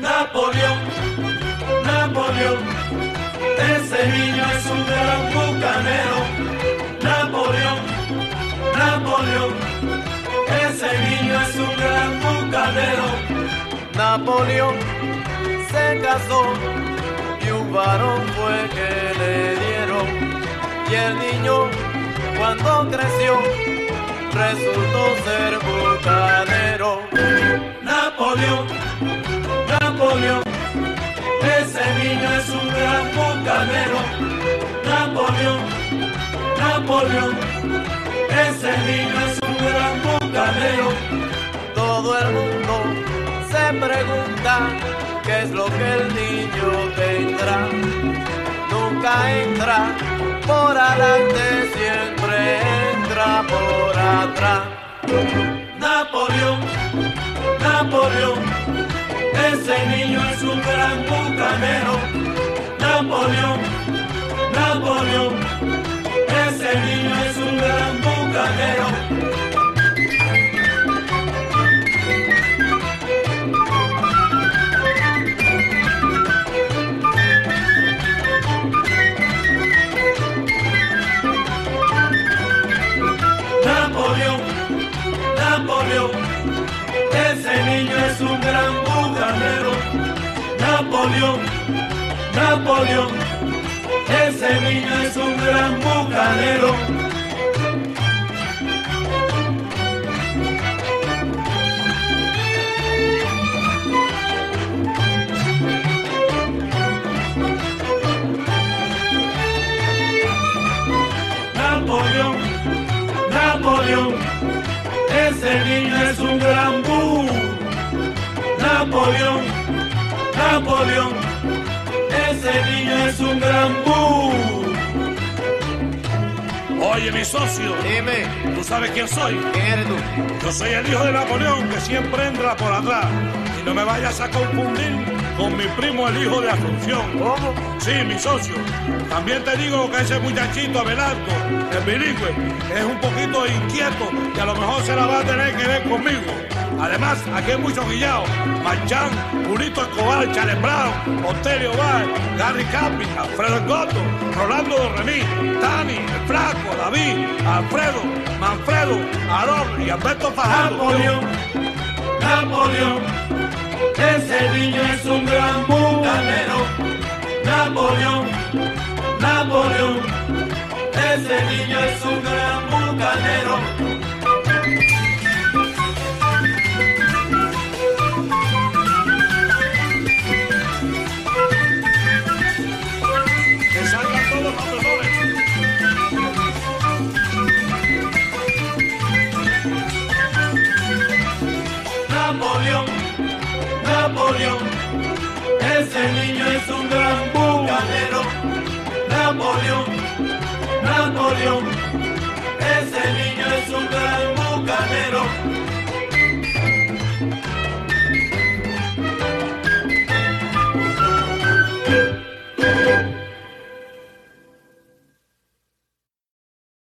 Napoleón, Napoleón, ese niño es un gran bucanero. Napoleón, Napoleón, ese niño es un gran bucanero. Napoleón se casó y un varón fue que le dieron. Y el niño cuando creció resultó ser bucanero. Napoleón. Bucanero. Napoleón, Napoleón, ese niño es un gran bucanero. Todo el mundo se pregunta qué es lo que el niño tendrá. Nunca entra por adelante, siempre entra por atrás. Napoleón, Napoleón, ese niño es un gran bucanero. Ese niño es un gran bucanero. Napoleón, Napoleón, ese niño es un gran bucanero. Napoleón, Napoleón, ese niño es un gran bu. Napoleón, Napoleón, ese niño es un gran bu. Oye, mi socio, Dime, ¿tú sabes quién soy? ¿quién eres tú? Yo soy el hijo de Napoleón que siempre entra por atrás. Y no me vayas a confundir con mi primo, el hijo de Asunción. ¿Cómo? Sí, mi socio. También te digo que ese muchachito Abelardo, el bilingüe, es un poquito inquieto y a lo mejor se la va a tener que ver conmigo. Además, aquí hay muchos guillados. Marchán, Julito Escobar, Charles Brown, Otelio Bar, Gary Capi, Alfredo Goto, Rolando Dorremí, Tani, El Flaco, David, Alfredo, Manfredo, Aarón y Alberto Fajardo. Napoleón, Napoleón, ese niño es un gran bucanero. Napoleón, Napoleón, ese niño es un gran Napoleón, ese niño es un gran bucanero. Napoleón, Napoleón, ese niño es un.